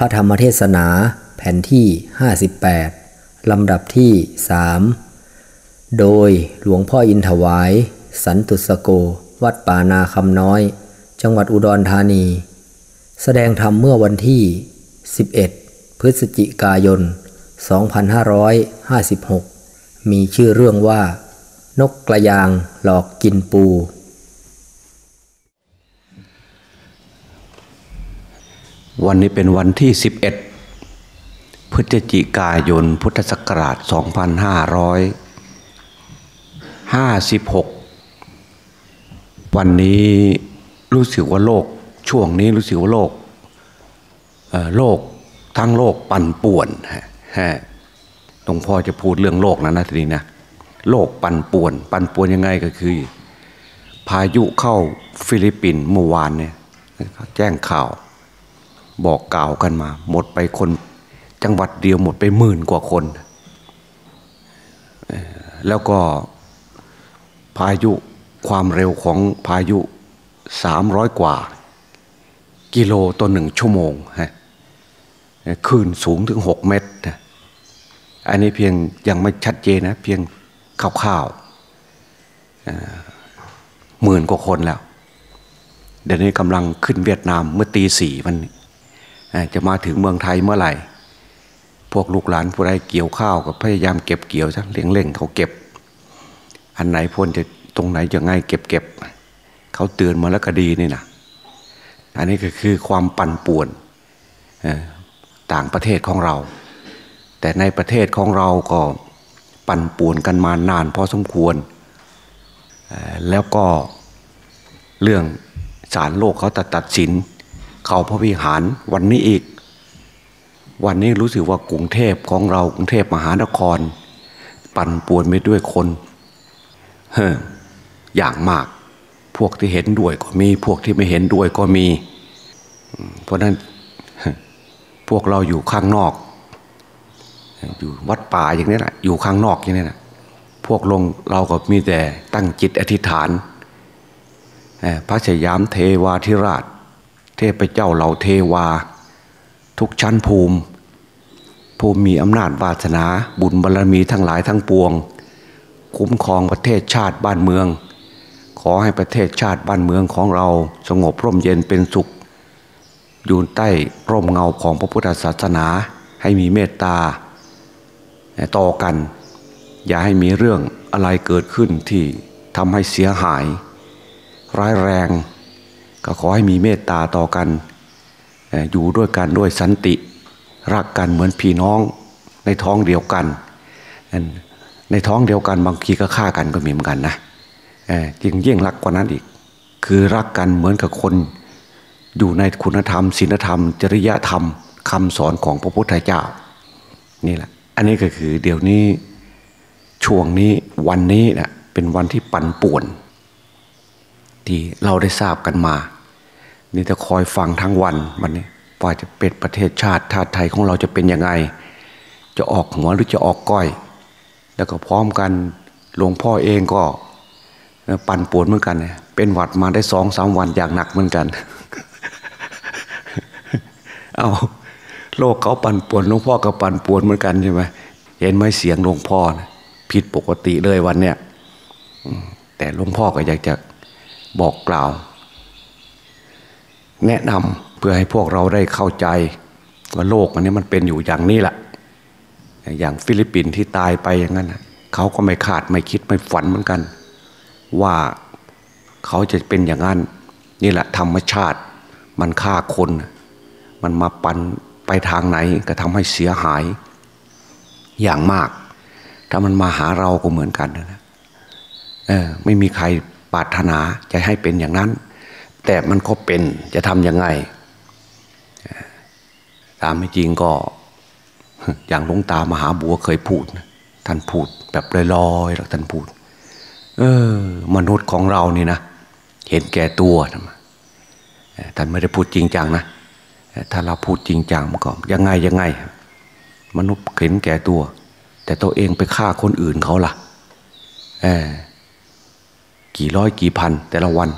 ระธรรมเทศนาแผ่นที่ 58 ลำดับที่สโดยหลวงพ่ออินถวาย สันตุสโก วัดป่านาคำน้อย จังหวัดอุดรธานี แสดงธรรมเมื่อวันที่ 11 พฤศจิกายน 2556 มีชื่อเรื่องว่า นกกระยางหลอกกินปู วันนี้เป็นวันที่ 11 พฤศจิกายนพุทธศักราช 2556 วันนี้รู้สึกว่าโลกช่วงนี้รู้สึกว่าโลกโลกทั้งโลกปั่นป่วนฮะหลวงพ่อจะพูดเรื่องโลกนะนะทีนี้นะโลกปั่นป่วน ปั่นป่วนยังไงก็คือ พายุเข้าฟิลิปปินส์เมื่อวานเนี่ยแจ้งข่าว บอกกล่าวกันมา หมดไปคน จังหวัดเดียวหมดไปหมื่นกว่าคน แล้วก็พายุความเร็วของพายุสามร้อยกว่า กิโลต่อหนึ่งชั่วโมงฮะคลื่นสูงถึงหกเมตรอันนี้เพียงยังไม่ชัดเจนนะ เพียงคร่าวๆหมื่นกว่าคนแล้วเดี๋ยวนี้กำลังขึ้นเวียดนามเมื่อตีสี่วันนี้ จะมาถึงเมืองไทยเมื่อไหร่ พวกลูกหลานผู้ใดเกี่ยวข้าวก็พยายามเก็บเกี่ยวซะเลี้ยงเล่งเขาเก็บ อันไหนพ้นจะตรงไหนจะง่ายเก็บเก็บเขาเตือนมาแล้วก็ดีนี่นะอันนี้ก็คือความปั่นป่วนต่างประเทศของเรา แต่ในประเทศของเราก็ปั่นป่วนกันมานานพอสมควร แล้วก็เรื่องศาลโลกเขาตัดตัดสิน เขาพระวิหารวันนี้อีก วันนี้รู้สึกว่ากรุงเทพของเรากรุงเทพมหานคร ปั่นป่วนไปด้วยคนเฮ้อย่างมาก พวกที่เห็นด้วยก็มี พวกที่ไม่เห็นด้วยก็มี เพราะนั้นพวกเราอยู่ข้างนอก อยู่วัดป่าอย่างนี้แหละอยู่ข้างนอกอย่างนี้แหละพวกลงเราก็มีแต่ตั้งจิตอธิษฐานพระชยามเทวาธิราช เทพเจ้าเหล่าเทวา ทุกชั้นภูมิ ภูมิมีอำนาจวาสนาบุญบารรมีทั้งหลายทั้งปวง คุ้มครองประเทศชาติบ้านเมือง ขอให้ประเทศชาติบ้านเมืองของเราสงบร่มเย็นเป็นสุข อยู่ใต้ร่มเงาของพระพุทธศาสนาให้มีเมตตาต่อกัน อย่าให้มีเรื่องอะไรเกิดขึ้นที่ทำให้เสียหาย ร้ายแรง ก็ขอให้มีเมตตาต่อกัน อยู่ด้วยกันด้วยสันติ รักกันเหมือนพี่น้องในท้องเดียวกัน ในท้องเดียวกันบางทีก็ฆ่ากันก็มีเหมือนกันนะจริงยิ่งรักกว่านั้นอีก คือรักกันเหมือนกับคน อยู่ในคุณธรรมศีลธรรม จริยธรรมคำสอนของพระพุทธเจ้า นี่แหละ อันนี้ก็คือเดี๋ยวนี้ช่วงนี้วันนี้นะเป็นวันที่ปั่นป่วน ที่เราได้ทราบกันมา นี่จะคอยฟังทั้งวันวันนี้ว่าจะเป็นประเทศชาติชาติไทยของเราจะเป็นยังไง จะออกหัวหรือจะออกก้อย แล้วก็พร้อมกันหลวงพ่อเองก็ ปั่นปวนเหมือนกัน เป็นหวัดมาได้สองสามวันอย่างหนักเหมือนกัน เอาโลกเขาปั่นปวนหลวงพ่อก็ปั่นปวนเหมือนกันใช่ไหมเห็นไหมเสียงหลวงพ่อนะผิดปกติเลยวันเนี้ยแต่หลวงพ่อก็อยากจะ บอกกล่าว แนะนำเพื่อให้พวกเราได้เข้าใจ ว่าโลกอันนี้มันเป็นอยู่อย่างนี้แหละอย่างฟิลิปปินส์ที่ตายไปอย่างนั้นเขาก็ไม่คาดไม่คิดไม่ฝันเหมือนกัน ว่าเขาจะเป็นอย่างนั้น นี่แหละ ธรรมชาติมันฆ่าคน มันมาปันไปทางไหนก็ทำให้เสียหายอย่างมาก ถ้ามันมาหาเราก็เหมือนกันนะเออไม่มีใคร ปรารถนาจะให้เป็นอย่างนั้น แต่มันก็เป็นจะทำยังไง ตามไม่จริงก็ อย่างหลวงตามหาบัวเคยพูด ท่านพูดแบบลอยๆหรอกท่านพูด เออ มนุษย์ของเรานี่นะ เห็นแก่ตัวท่านไม่ได้พูดจริงจังนะถ้าเราพูดจริงจังมันก็ยังไงยังไง มนุษย์เห็นแก่ตัว แต่ตัวเองไปฆ่าคนอื่นเขาล่ะ เออ กี่ร้อยกี่พัน แต่ละวัน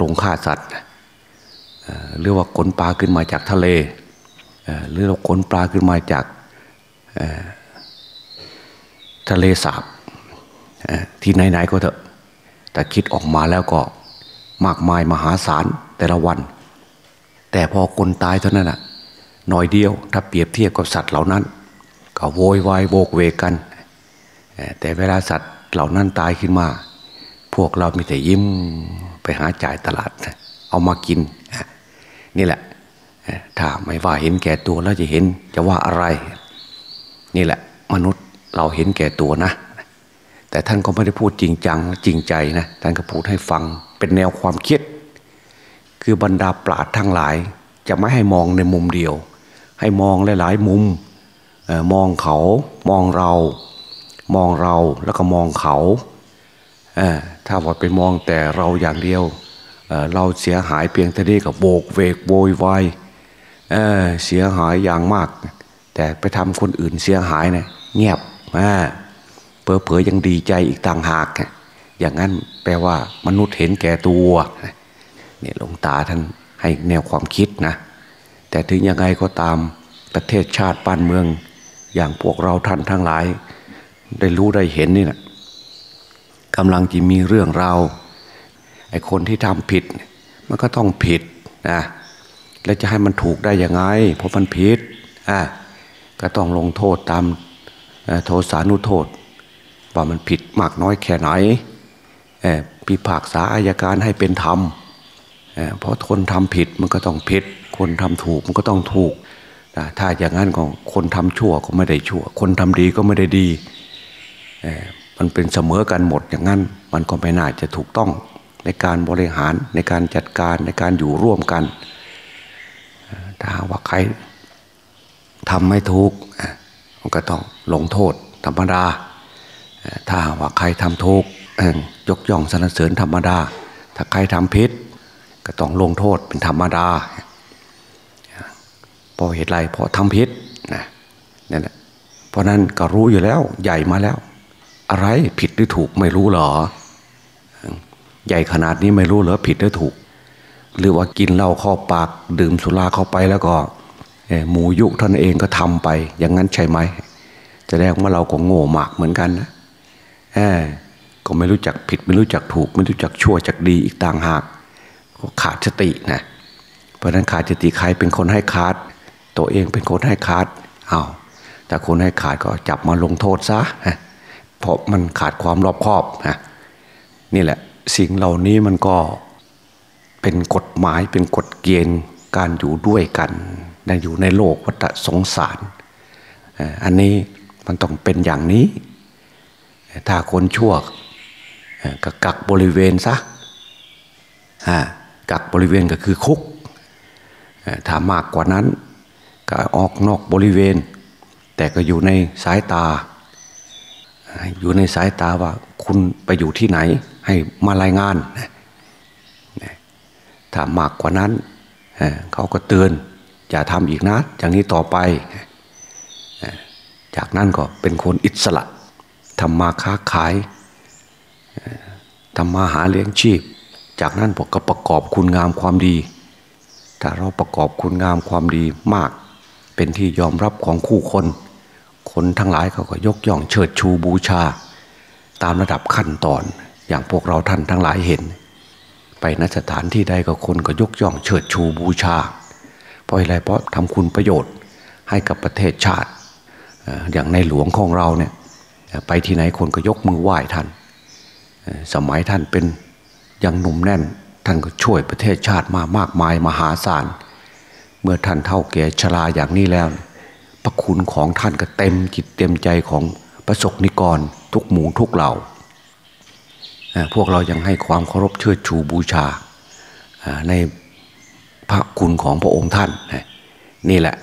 ลงฆ่าสัตว์หรือว่าขนปลาขึ้นมาจากทะเลหรือเราขนปลาขึ้นมาจากทะเลสาบที่ไหนๆก็เถอะ แต่คิดออกมาแล้วก็มากมายมหาศาลแต่ละวัน แต่พอคนตายเท่านั้นน่ะหน่อยเดียว ถ้าเปรียบเทียบกับสัตว์เหล่านั้น ก็โวยวายโบกเวกัน แต่เวลาสัตว์เหล่านั้นตายขึ้นมา วกเรามีแต่ยิ้มไปหาจ่ายตลาด เอามากิน นี่แหละ ถ้าไม่ว่าเห็นแก่ตัวแล้วจะเห็นจะว่าอะไร นี่แหละ มนุษย์เราเห็นแก่ตัวนะ แต่ท่านก็ไม่ได้พูดจริงจังจริงใจนะท่านก็พูดให้ฟังเป็นแนวความคิด คือบรรดาปราดทั้งหลาย จะไม่ให้มองในมุมเดียว ให้มองหลาย ๆ มุมมองเขา มองเรา มองเราแล้วก็มองเขา ถ้าว่าไปมองแต่เราอย่างเดียวเเราเสียหายเพียงเท่านี้กับโบกเวกโวยวายเเสียหายอย่างมาก แต่ไปทำคนอื่นเสียหายเนะี่ยเงียบเพอเพอยังดีใจอีกต่างหากอย่างนั้นแปลว่ามนุษย์เห็นแก่ตัวเนี่ยหลวงตาท่านให้แนวความคิดนะ แต่ถึงยังไงก็ตามประเทศชาติบ้านเมือง อย่างพวกเราท่านทั้งหลาย ได้รู้ได้เห็นนี่นะ กำลังจะมีเรื่องราวไอ้คนที่ทำผิด มันก็ต้องผิดนะแล้วจะให้มันถูกได้ยังไง เพราะมันผิดอะก็ต้องลงโทษตามโทษสานุโทษ ว่ามันผิดมากน้อยแค่ไหนพิพากษาอายการให้เป็นธรรมเพราะคนทำผิดมันก็ต้องผิด คนทำถูกมันก็ต้องถูก ถ้าอย่างนั้นก็คนทำชั่วก็ไม่ได้ชั่ว คนทำดีก็ไม่ได้ดี มันเป็นเสมอกันหมดอย่างนั้น มันก็ไม่น่าจะถูกต้องในการบริหารในการจัดการในการอยู่ร่วมกันถ้าว่าใครทำไม่ถูกมันก็ต้องลงโทษธรรมดา ถ้าว่าใครทำถูกยกย่องสรรเสริญธรรมดา ถ้าใครทำผิด ก็ต้องลงโทษเป็นธรรมดาเพราะเหตุไรเพราะทำผิดนะนั่นแหละเพราะนั้นก็รู้อยู่แล้วใหญ่มาแล้ว อะไรผิดหรือถูกไม่รู้หรอ ใหญ่ขนาดนี้ไม่รู้เหรอผิดหรือถูก หรือว่ากินเหล้าเข้าปากดื่มสุราเข้าไปแล้วก็หมูยุท่านเองก็ทำไป อย่างนั้นใช่ไหมจะแสดงว่าเราก็โง่มากเหมือนกันนะก็ไม่รู้จักผิดไม่รู้จักถูก ไม่รู้จักชั่วจักดีอีกต่างหากก็ขาดสตินะเพราะนั้นขาดสติใครเป็นคนให้ขาด ตัวเองเป็นคนให้ขาดอา้าวแต่คนให้ขาดก็จับมาลงโทษซะ เพราะมันขาดความรอบคอบนะนี่แหละสิ่งเหล่านี้มันก็เป็นกฎหมายเป็นกฎเกณฑ์การอยู่ด้วยกันนะอยู่ในโลกวัฏสงสารอันนี้มันต้องเป็นอย่างนี้ ถ้าคนชั่วก็กักบริเวณซะกักบริเวณก็คือคุกถ้ามากกว่านั้นก็ออกนอกบริเวณ แต่ก็อยู่ในสายตา อยู่ในสายตาว่าคุณไปอยู่ที่ไหน ให้มารายงาน ถ้ามากกว่านั้นเขาก็เตือนอย่าทำอีกนะอย่างนี้ต่อไป จากนั้นก็เป็นคนอิสระทำมาค้าขายทำมาหาเลี้ยงชีพ จากนั้นก็ประกอบคุณงามความดี ถ้าเราประกอบคุณงามความดีมาก เป็นที่ยอมรับของคู่คน คนทั้งหลายเขาก็ยกย่องเชิดชูบูชา ตามระดับขั้นตอน อย่างพวกเราท่านทั้งหลายเห็น ไปนสถานที่ใดก็คนก็ยกย่องเชิดชูบูชา เพราะอะไรเพราะทำคุณประโยชน์ให้กับประเทศชาติ อย่างในหลวงของเราเนี่ยไปที่ไหนคนก็ยกมือไหว้ท่าน สมัยท่านเป็นยังหนุ่มแน่น ท่านก็ช่วยประเทศชาติมามากมายมหาศาล เมื่อท่านเท่าแก่ชราอย่างนี้แล้วพ ระคุณของท่านก็เต็มจิตเต็มใจของประสบนิกรทุกหมู่ทุกเหล่าพวกเรายังให้ความเคารพเชิดชูบูชาในพระคุณของพระองค์ท่าน นี่แหละ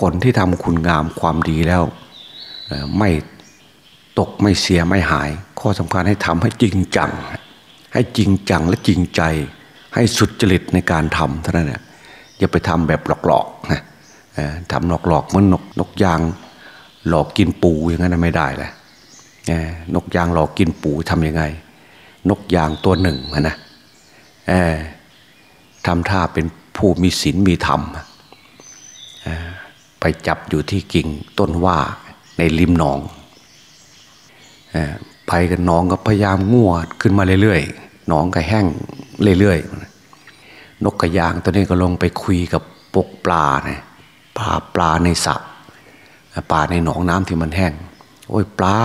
คนที่ทำคุณงามความดีแล้วไม่ตกไม่เสียไม่หาย ข้อสำคัญให้ทำให้จริงจัง ให้จริงจังและจริงใจ ให้สุดจริตในการทำเท่านั้นแหละอย่าไปทำแบบหลอกๆนะ ทำหลอกๆเหมือนนกนกยางหลอกกินปูอย่างนั้นไม่ได้แหละนกยางหลอกกินปูทำยังไง นกยางตัวหนึ่งนะทำท่าเป็นผู้มีศีลมีธรรมไปจับอยู่ที่กิ่งต้นว่าในริมหนองไปกันน้องก็พยายามง่วขึ้นมาเรื่อยๆหนองก็แห้งเรื่อยๆนกกระยางตัวนี้ก็ลงไปคุยกับปกปลาเนี่ย ปลาปลาในสระปลาในหนองน้ำที่มันแห้ง โอ้ยปลา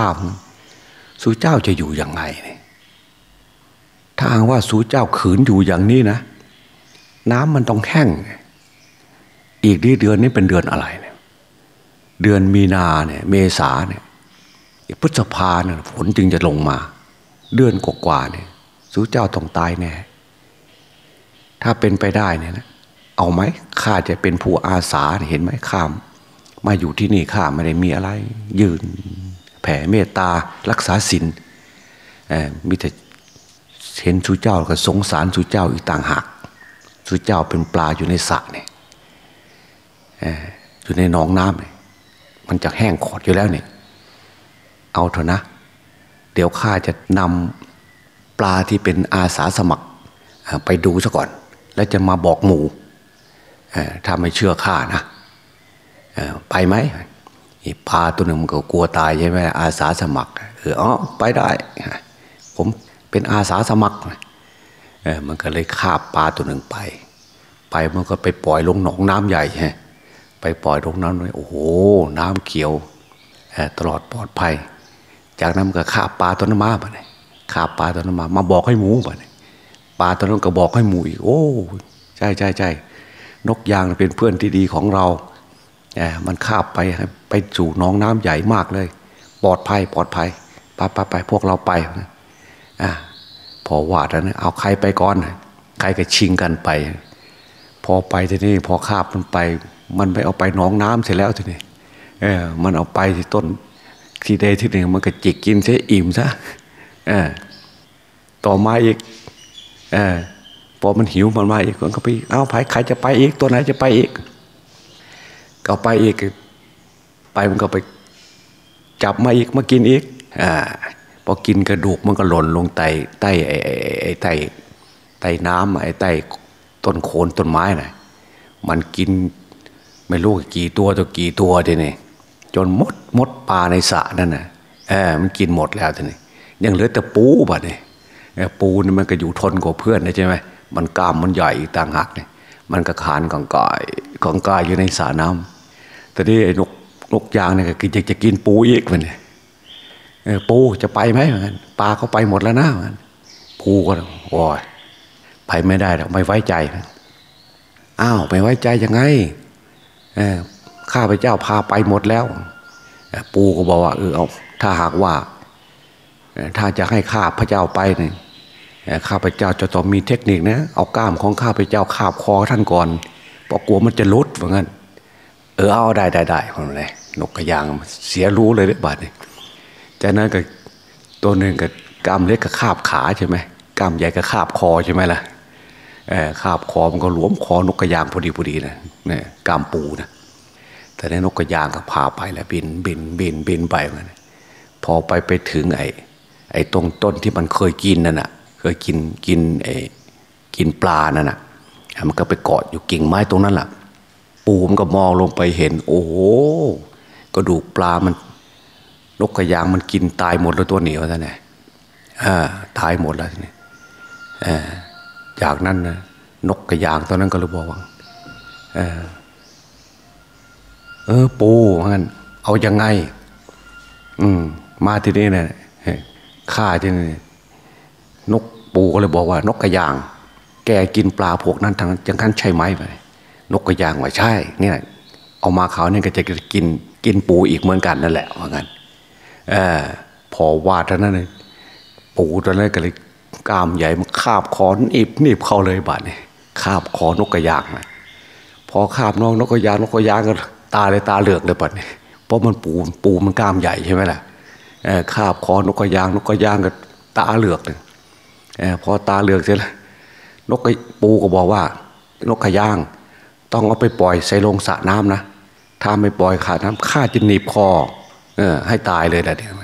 สูเจ้าจะอยู่ยังไงเนี่ยถ้าว่าสูเจ้าขืนอยู่อย่างนี้นะ น้ำมันต้องแห้ง อีกนี่เดือนนี้เป็นเดือนอะไรเนี่ยเดือนมีนาเนี่ยเมษาเนี่ยพฤษภาเนี่ยฝนจึงจะลงมา เดือนกว่าๆเนี่ยสูเจ้าต้องตายแน่ถ้าเป็นไปได้เนี่ยนะ เอาไหมข้าจะเป็นผู้อาสาเห็นไหมข้ามมาอยู่ที่นี่ข้าไม่ได้มีอะไร ยืน แผ่เมตตารักษาศีลมีแต่เห็นสุเจ้าก็สงสารสุเจ้าอีกต่างหากสุเจ้าเป็นปลาอยู่ในสระเนี่ยอยู่ในหนองน้ำเนี่ยมันจะแห้งขอดอยู่แล้วเนี่ย เอาเถอะนะ เดี๋ยวข้าจะนำปลาที่เป็นอาสาสมัคร ไปดูซะก่อน แล้วจะมาบอกหมู่ ถ้าไม่เชื่อข้านะไปไหมปลาตัวหนึ่งมันก็กลัวตายใช่ไหมอาสาสมัครเอออ๋อไปได้ ผมเป็นอาสาสมัครเออมันก็เลยคาบปลาตัวหนึ่งไป ไปมันก็ไปปล่อยลงหนองน้ำใหญ่ใช่ไปปล่อยลงน้ำเลยโอ้โห น้ำเขียวตลอดปลอดภัย จากนั้นมันก็คาบปลาตัวนั้นมาไปเลยคาบปลาตัวนั้นมา มาบอกให้หมูไปปลาตัวนั้นก็บอกให้หมูอีกโอ้ใช่ใช่ใช่ นกยางเป็นเพื่อนที่ดีของเรามันคาบไปไปสู่น้องน้ำใหญ่มากเลย ปลอดภัยปลอดภัยไปไปไปพวกเราไปอ่าพอวาดแล้วนะเอาใครไปก่อน ใครก็ชิงกันไป พอไปทีนี้พอคาบมันไป มันไปเอาไปน้องน้ำเสร็จแล้วทีนี้เออมันเอาไปที่ต้นที่ใดที่หนึ่งมันก็จิกกินเสียอิ่มซะเออต่อมาอีกเออ อมันหิวมันมาอีกมันก็ไปเอาไปใครจะไปอีกตัวไหนจะไปอีกก็ไปอีก ไปมันก็ไปจับมาอีกมากินอีกอ่าพอกินกระดูกมันก็หล่นลงใต้ใต้ไอ้ไอ้ใต้ใต้น้ำไอ้ใต้ต้นโคนต้นไม้น่ะมันกินไม่รู้กี่ตัวตัวกี่ตัวทีนี่จนมดมดปลาในสระนั่นน่ะเออมันกินหมดแล้วทีนี่ยังเหลือแต่ปูบัดนี่ปูนี่มันก็อยู่ทนกว่าเพื่อนนะใช่ไหม มันกล้ามมันใหญ่ต่างหากเนี่ยมันก็ขานกองกายกองกายอยู่ในสระน้ำแต่นี่ไอ้นกนกยางเนี่ยก็จะจะกินปูอีกมันเนี่ยปูจะไปไหมมันปลาเขาไปหมดแล้วนะมันปูก็โอ้ยไปไม่ได้หรอกไม่ไว้ใจอ้าวไม่ไว้ใจยังไงข้าพเจ้าพาไปหมดแล้ว ปูก็บอกว่าเออเอาถ้าหากว่า ถ้าจะให้ข้าพระเจ้าไปเนี่ย ข้าพเจ้าจะต้องมีเทคนิคนะเอากล้ามของข้าพเจ้าคาบคอท่านก่อนเพราะกลัวมันจะลุดเหมือนกันเออเอาได้ได้ได้คนเลยนกกระยางเสียรู้เลยเด้บาดนี่จากนั้นก็ตัวหนึ่งกับกล้ามเล็กกับคาบขาใช่ไหมกล้ามใหญ่กับคาบคอใช่ไหมล่ะเออคาบคอมันก็หลวมคอนกกระยางพอดีพอดีนะเนี่ยกล้ามปูนะแต่ในนกกระยางก็พาไปแล้วบินบินบินบินไปมันพอไปไปถึงไอ้ไอ้ตรงต้นที่มันเคยกินนั่นน่ะ เคยกินกินไอ้กินปลานั่นน่ะมันก็ไปเกาะอยู่กิ่งไม้ตรงนั้นแหละปูมันก็มองลงไปเห็น โอ้โหกระดูกปลามันนกกระยางมันกินตายหมดแล้วตัวเหนียวท่านไงอ่าตายหมดแล้วนี่จากนั้นนะนกกระยางตอนนั้นก็เลยบอกว่าเออเออปูงั้นเอายังไง อืม มาที่นี่นี่ยข้าที่นี่นก ปูก็เลยบอกว่านกกระยาง แกกินปลาพวกนั้นทางจังกันใช่ไหมไปนกกระยางว่าใช่เนี่ยเอามาเขาเนี่ยก็จะกินกินปูอีกเหมือนกันนั่นแหละว่างั้นอพอวาดเท่านั้นเลยปูตอนนั้นก็เลยกล้ามใหญ่มันคาบคอนอีบนีบเข้าเลยบาดนี่คาบคอนกกระยางนะพอคาบน้องนกกระยางนกกระยางก็ตาเลยตาเหลือกเลยบาดนี่เพราะมันปูปูมันกล้ามใหญ่ใช่ไหมล่ะคาบคอนกกระยางนกกระยางก็ตาเหลือกเลย พอตาเหลือกเสร็จแล้วนกปูก็บอกว่า นกกระยาง ต้องเอาไปปล่อยใส่ลงสระน้ำนะ ถ้าไม่ปล่อยขาดน้ำข้าจะหนีบคอเออให้ตายเลยแหละเดี๋ยว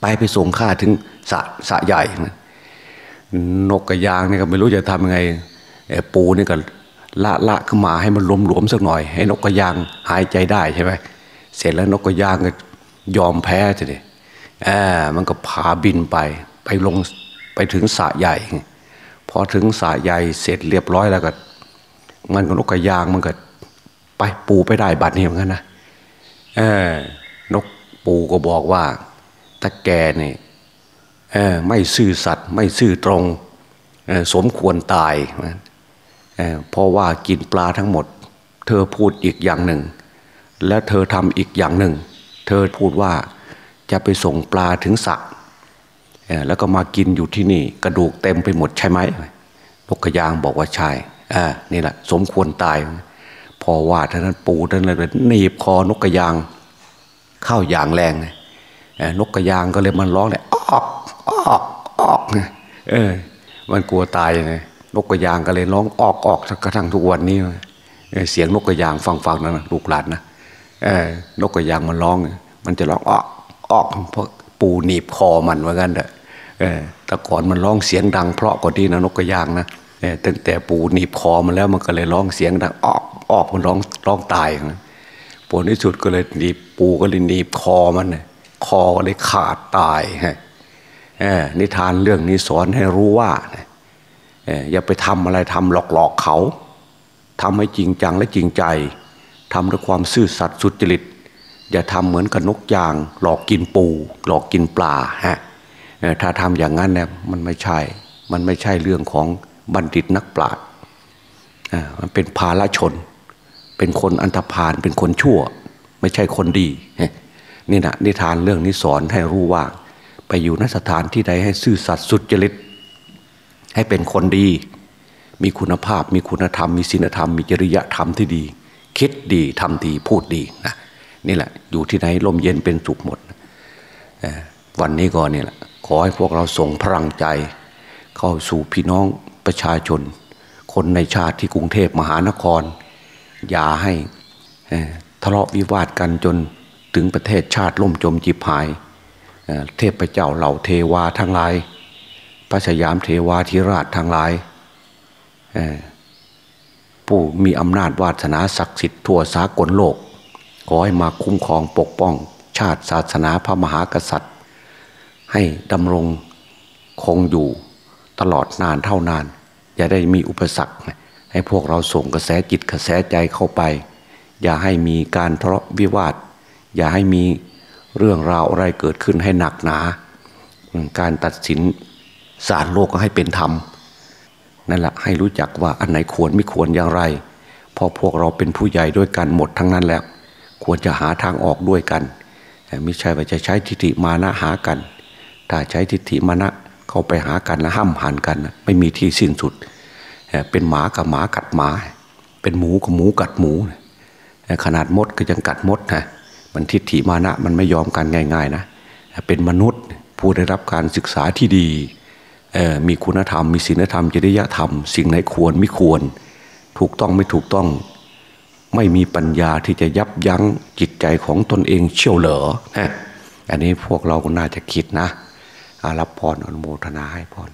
ไปไปส่งข้าถึงสะสะใหญ่นกกระยางนี่ก็ไม่รู้จะทำยังไงปูนี่ก็ละละขึ้นมาให้มันหลวมๆสักหน่อย ให้นกกระยางหายใจได้ใช่ไหมเสร็จแล้วนกกระยางก็ยอมแพ้จะดิเออมันก็พาบินไปไปลง ถึงสะใหญ่ พอถึงสะใหญ่เสร็จเรียบร้อยแล้วก็ มันก็นกกระยางมันก็ไปปูไปได้บัดนี้เหมือนกันนะเออนกปูก็บอกว่าถ้าแกเนี่ยเออไม่ซื่อสัตย์ไม่ซื่อตรงสมควรตายเพราะว่ากินปลาทั้งหมด เธอพูดอีกอย่างหนึ่ง และเธอทำอีกอย่างหนึ่ง เธอพูดว่าจะไปส่งปลาถึงสระ แล้วก็มากินอยู่ที่นี่ กระดูกเต็มไปหมดใช่ไหมนกกระยางบอกว่าใช่อ่านี่แหละสมควรตาย พอว่าท่านั้นปูท่านเลยหนีบคอนกกระยาง เข้าอย่างแรงเลยนกกระยางก็เลยมันร้องเลยออกออกออกเออ มันกลัวตายไงนกกระยางก็เลยร้องออกออกกระทั่งทุกวันนี้เสียงนกกระยางฟังฟังนะลูกหลานนะเออนกกระยางมันร้อง มันจะร้องออกออกเพราะปูหนีบคอมันว่างั้นเด้อเออ แต่ก่อนมันร้องเสียงดัง เพราะกว่าที่นะนกกระยางนะตั้งแต่ปูหนีบคอมันแล้วมันก็เลยร้องเสียงดังออกออกมันร้องร้องตายนะผลที่สุดก็เลยหนีบปูก็เลยหนีบคอมันนะคอก็เลยขาดตายฮะนิทานเรื่องนี้สอนให้รู้ว่าอย่าไปทำอะไรทำหลอกๆเขาทำให้จริงจังและจริงใจทำด้วยความซื่อสัตย์สุจริต อย่าทำเหมือนกับนกยาง หลอกกินปู หลอกกินปลาฮะ ถ้าทำอย่างนั้นเนี่ยมันไม่ใช่ มันไม่ใช่เรื่องของบัณฑิตนักปราชญ์มันเป็นภาลชน เป็นคนอันธพาลเป็นคนชั่ว ไม่ใช่คนดีนี่นะนิทานเรื่องนี้สอนให้รู้ว่า ไปอยู่นสถานที่ใดให้ซื่อสัตย์สุจริต ให้เป็นคนดี มีคุณภาพ มีคุณธรรม มีศีลธรรม มีจริยธรรมที่ดี คิดดีทำดีพูดดีนะนี่แหละ อยู่ที่ไหนลมเย็นเป็นสุขหมดวันนี้ก็นี่แหละ ขอให้พวกเราส่งพลังใจ เข้าสู่พี่น้องประชาชน คนในชาติที่กรุงเทพมหานคร อย่าให้ทะเลาะวิวาทกันจนถึงประเทศชาติล่มจมจีบหาย เทพเจ้าเหล่าเทวาทั้งหลาย พระสยามเทวาธิราชทั้งหลาย ผู้มีอำนาจวาสนาศักดิ์สิทธิ์ทั่วสากลโลก ขอให้มาคุ้มครองปกป้อง ชาติศาสนาพระมหากษัตริย์ ให้ดำรงคงอยู่ตลอดนานเท่านาน อย่าได้มีอุปสรรค ให้พวกเราส่งกระแสจิตกระแสใจเข้าไป อย่าให้มีการทะเลาะวิวาท อย่าให้มีเรื่องราวอะไรเกิดขึ้นให้หนักหนา การตัดสินศาลโลกก็ให้เป็นธรรมนั่นแหละให้รู้จักว่าอันไหนควรไม่ควรอย่างไรพราะพวกเราเป็นผู้ใหญ่ด้วยกันหมดทั้งนั้นแล้ว ควรจะหาทางออกด้วยกันไม่ใช่ว่าจะใช้ทิฏฐิมานะหากัน ถ้าใช้ทิฏฐิมานะเข้าไปหากันแล้วห้ามหันกัน ไม่มีที่สิ้นสุด เป็นหมากับหมากัดหมา เป็นหมูกับหมูกัดหมู ขนาดมดก็ยังกัดมดนะมันทิฏฐิมานะมันไม่ยอมกันง่าย ๆ นะ เป็นมนุษย์ผู้ได้รับการศึกษาที่ดี มีคุณธรรม มีศีลธรรมจริยธรรม สิ่งไหนควรไม่ควร ถูกต้องไม่ถูกต้อง ไม่มีปัญญาที่จะยับยั้งจิตใจของตนเองเชี่ยวเหลออันนี้พวกเราก็น่าจะคิดนะ อารับพรอนุโมทนาให้พร